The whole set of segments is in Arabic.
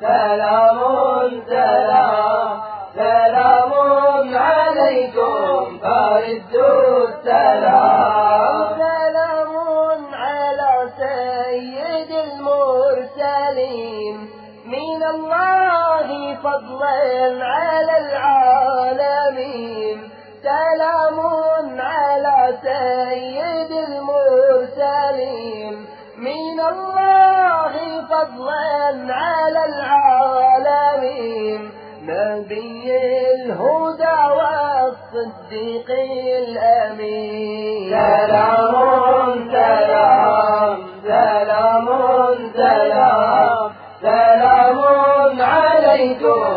سلام سلام سلام عليكم فردوا السلام. سلام على سيد المرسلين. من الله فضلا على العالمين. سلام على سيد فضلا على العالمين. نبي الهدى والصديق الأمين. سلام سلام سلام سلام. سلام عليكم.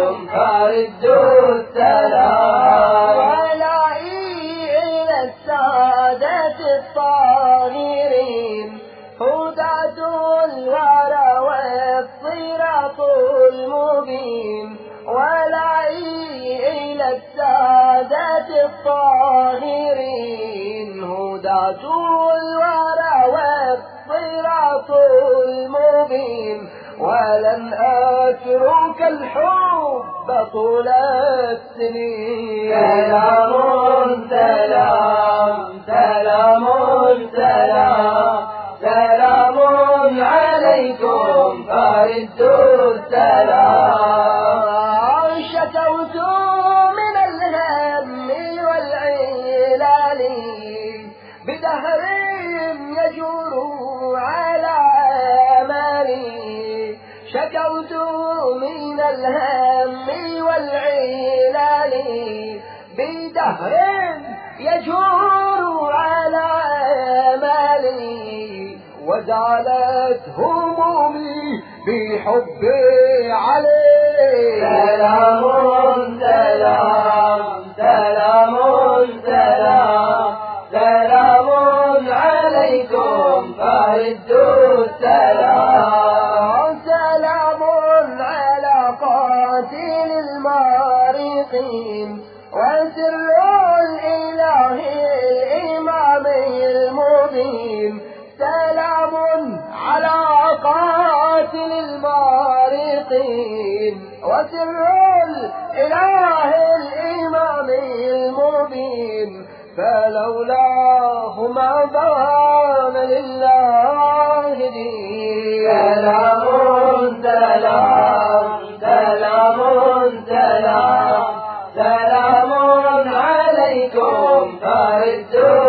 المبين ولائي إلى السادة الطاهرين هداة الورى والصراط المبين ولن أترك الحب طول السنين. سلام سلام عليكم فردوا السلام. شكوت من الهم والعلال بدهر يجور على آمالي شكوت من الهم والعلال بدهر يجور وزالت همومي بحبي عليه سلام سلام سلام سلام. سلام عليكم فردوا السلام. سلام على قاتل المارقين. للمعارقين وسر الإله الإمام المبين فلولاه ما بان لله دين. سلام سلام سلام سلام سلام عليكم فردوا